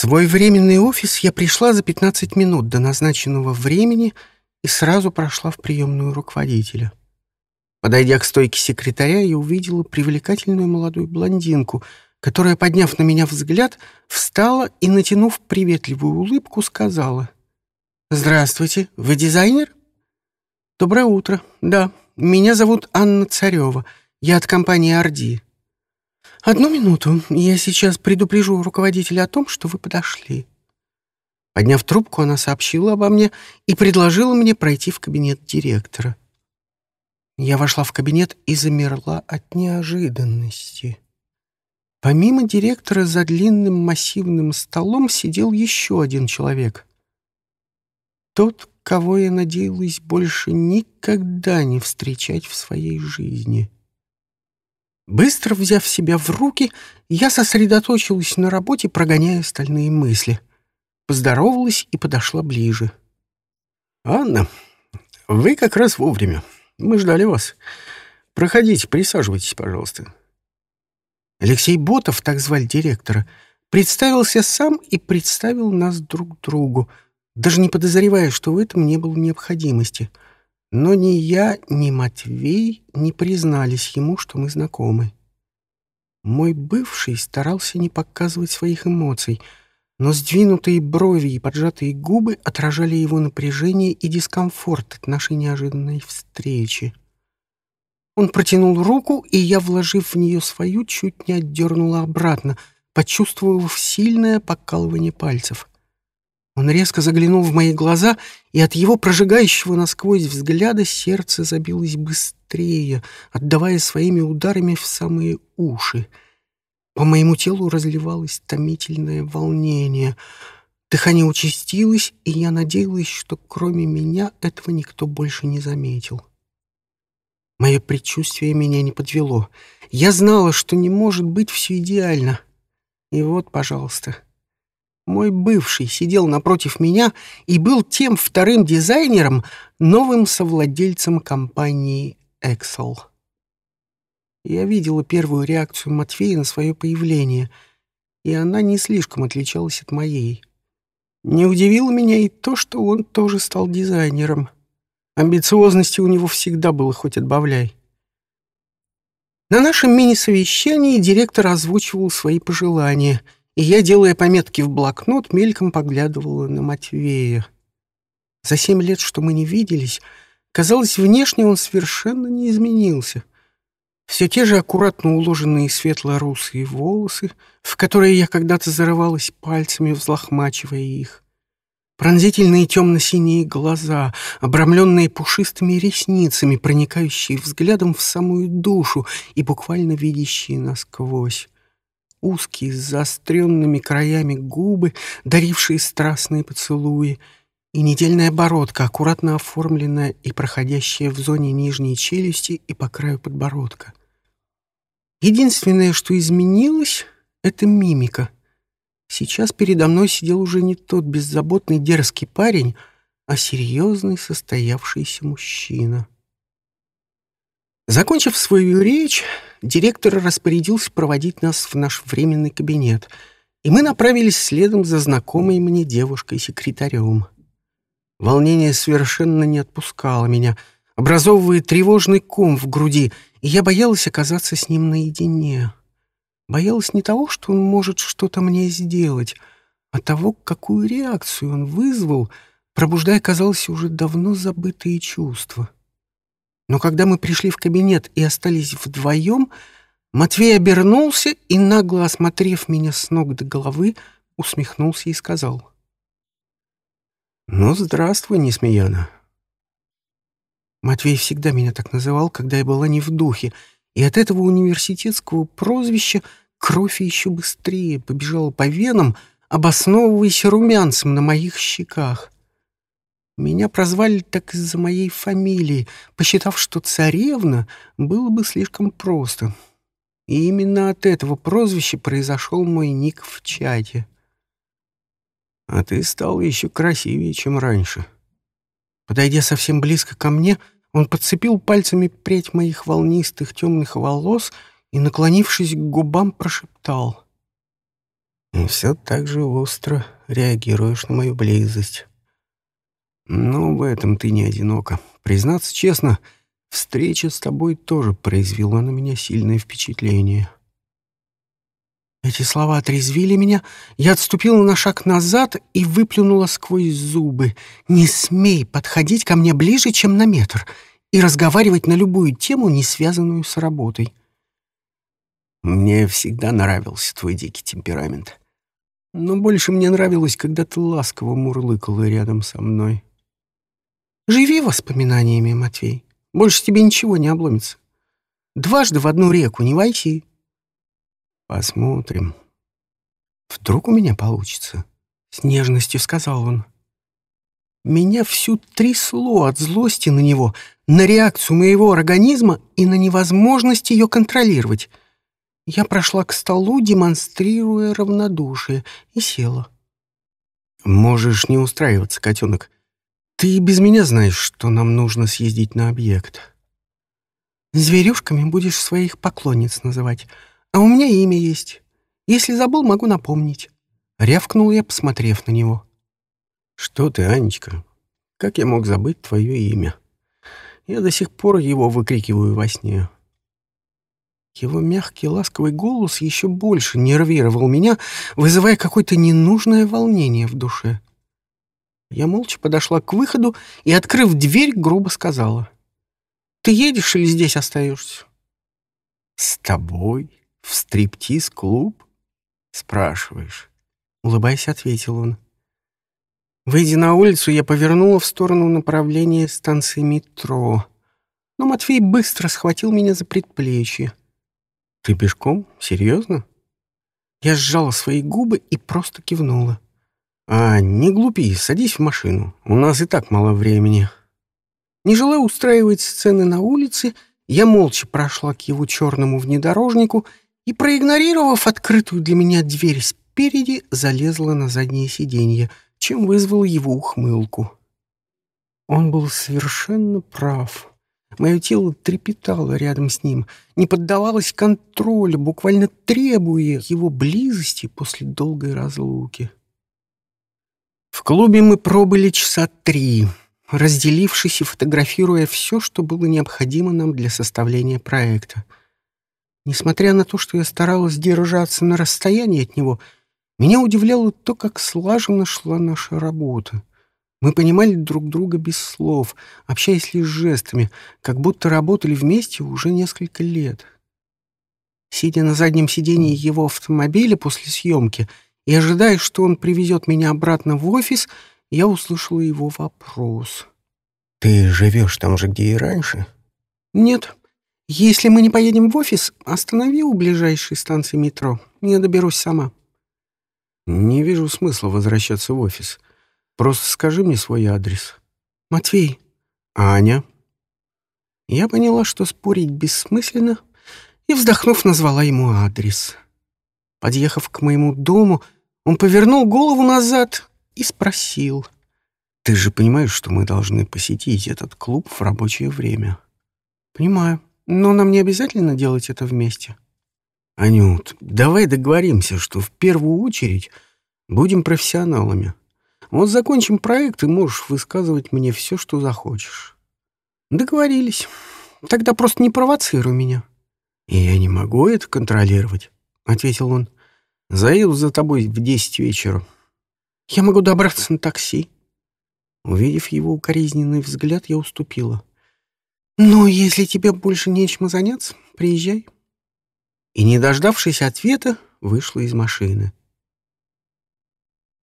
свой временный офис я пришла за 15 минут до назначенного времени и сразу прошла в приемную руководителя. Подойдя к стойке секретаря, я увидела привлекательную молодую блондинку, которая, подняв на меня взгляд, встала и, натянув приветливую улыбку, сказала «Здравствуйте, вы дизайнер?» «Доброе утро. Да, меня зовут Анна Царева. Я от компании «Орди». «Одну минуту. Я сейчас предупрежу руководителя о том, что вы подошли». Подняв трубку, она сообщила обо мне и предложила мне пройти в кабинет директора. Я вошла в кабинет и замерла от неожиданности. Помимо директора за длинным массивным столом сидел еще один человек. Тот, кого я надеялась больше никогда не встречать в своей жизни. Быстро взяв себя в руки, я сосредоточилась на работе, прогоняя остальные мысли. Поздоровалась и подошла ближе. «Анна, вы как раз вовремя. Мы ждали вас. Проходите, присаживайтесь, пожалуйста». Алексей Ботов, так звали директора, представился сам и представил нас друг другу, даже не подозревая, что в этом не было необходимости — но ни я, ни Матвей не признались ему, что мы знакомы. Мой бывший старался не показывать своих эмоций, но сдвинутые брови и поджатые губы отражали его напряжение и дискомфорт от нашей неожиданной встречи. Он протянул руку, и я, вложив в нее свою, чуть не отдернула обратно, почувствовав сильное покалывание пальцев. Он резко заглянул в мои глаза, и от его прожигающего насквозь взгляда сердце забилось быстрее, отдавая своими ударами в самые уши. По моему телу разливалось томительное волнение. Дыхание участилось, и я надеялась, что кроме меня этого никто больше не заметил. Мое предчувствие меня не подвело. Я знала, что не может быть все идеально. И вот, пожалуйста, — мой бывший сидел напротив меня и был тем вторым дизайнером, новым совладельцем компании Excel. Я видела первую реакцию Матвея на свое появление, и она не слишком отличалась от моей. Не удивило меня и то, что он тоже стал дизайнером. Амбициозности у него всегда было хоть отбавляй. На нашем мини-совещании директор озвучивал свои пожелания — и я, делая пометки в блокнот, мельком поглядывала на Матвея. За семь лет, что мы не виделись, казалось, внешне он совершенно не изменился. Все те же аккуратно уложенные светло-русые волосы, в которые я когда-то зарывалась пальцами, взлохмачивая их. Пронзительные темно-синие глаза, обрамленные пушистыми ресницами, проникающие взглядом в самую душу и буквально видящие насквозь узкие с заостренными краями губы, дарившие страстные поцелуи, и недельная бородка, аккуратно оформленная и проходящая в зоне нижней челюсти и по краю подбородка. Единственное, что изменилось, — это мимика. Сейчас передо мной сидел уже не тот беззаботный дерзкий парень, а серьезный состоявшийся мужчина. Закончив свою речь, директор распорядился проводить нас в наш временный кабинет, и мы направились следом за знакомой мне девушкой-секретарем. Волнение совершенно не отпускало меня, образовывая тревожный ком в груди, и я боялась оказаться с ним наедине. Боялась не того, что он может что-то мне сделать, а того, какую реакцию он вызвал, пробуждая, казалось, уже давно забытые чувства. Но когда мы пришли в кабинет и остались вдвоем, Матвей обернулся и, нагло осмотрев меня с ног до головы, усмехнулся и сказал. «Ну, здравствуй, Несмеяна». Матвей всегда меня так называл, когда я была не в духе, и от этого университетского прозвища кровь еще быстрее побежала по венам, обосновываясь румянцем на моих щеках. Меня прозвали так из-за моей фамилии, посчитав, что царевна было бы слишком просто. И именно от этого прозвища произошел мой ник в чате. А ты стал еще красивее, чем раньше. Подойдя совсем близко ко мне, он подцепил пальцами прядь моих волнистых темных волос и, наклонившись к губам, прошептал. Все так же остро реагируешь на мою близость. Но в этом ты не одинока. Признаться честно, встреча с тобой тоже произвела на меня сильное впечатление. Эти слова отрезвили меня. Я отступила на шаг назад и выплюнула сквозь зубы. «Не смей подходить ко мне ближе, чем на метр, и разговаривать на любую тему, не связанную с работой». Мне всегда нравился твой дикий темперамент. Но больше мне нравилось, когда ты ласково мурлыкала рядом со мной. Живи воспоминаниями, Матвей. Больше тебе ничего не обломится. Дважды в одну реку не войти. Посмотрим. Вдруг у меня получится. С нежностью сказал он. Меня всю трясло от злости на него, на реакцию моего организма и на невозможность ее контролировать. Я прошла к столу, демонстрируя равнодушие, и села. «Можешь не устраиваться, котенок. Ты без меня знаешь, что нам нужно съездить на объект. Зверюшками будешь своих поклонниц называть, а у меня имя есть. Если забыл, могу напомнить». Рявкнул я, посмотрев на него. «Что ты, Анечка? Как я мог забыть твое имя? Я до сих пор его выкрикиваю во сне». Его мягкий ласковый голос еще больше нервировал меня, вызывая какое-то ненужное волнение в душе. Я молча подошла к выходу и, открыв дверь, грубо сказала. «Ты едешь или здесь остаешься?» «С тобой? В стриптиз-клуб?» «Спрашиваешь?» Улыбаясь, ответил он. Выйдя на улицу, я повернула в сторону направления станции метро. Но Матвей быстро схватил меня за предплечье. «Ты пешком? Серьезно?» Я сжала свои губы и просто кивнула. «А, не глупи, садись в машину. У нас и так мало времени». Не желая устраивать сцены на улице, я молча прошла к его черному внедорожнику и, проигнорировав открытую для меня дверь спереди, залезла на заднее сиденье, чем вызвала его ухмылку. Он был совершенно прав. Мое тело трепетало рядом с ним, не поддавалось контролю, буквально требуя его близости после долгой разлуки. В клубе мы пробыли часа три, разделившись и фотографируя все, что было необходимо нам для составления проекта. Несмотря на то, что я старалась держаться на расстоянии от него, меня удивляло то, как слаженно шла наша работа. Мы понимали друг друга без слов, общаясь лишь жестами, как будто работали вместе уже несколько лет. Сидя на заднем сидении его автомобиля после съемки и ожидая, что он привезет меня обратно в офис, я услышала его вопрос. «Ты живешь там же, где и раньше?» «Нет. Если мы не поедем в офис, останови у ближайшей станции метро. Я доберусь сама». «Не вижу смысла возвращаться в офис». Просто скажи мне свой адрес. Матвей. Аня. Я поняла, что спорить бессмысленно, и, вздохнув, назвала ему адрес. Подъехав к моему дому, он повернул голову назад и спросил. «Ты же понимаешь, что мы должны посетить этот клуб в рабочее время?» «Понимаю, но нам не обязательно делать это вместе». «Анют, давай договоримся, что в первую очередь будем профессионалами. Вот закончим проект, и можешь высказывать мне все, что захочешь. Договорились. Тогда просто не провоцируй меня. И я не могу это контролировать, ответил он. Заеду за тобой в десять вечера. Я могу добраться на такси. Увидев его укоризненный взгляд, я уступила. «Ну, если тебе больше нечем заняться, приезжай». И, не дождавшись ответа, вышла из машины.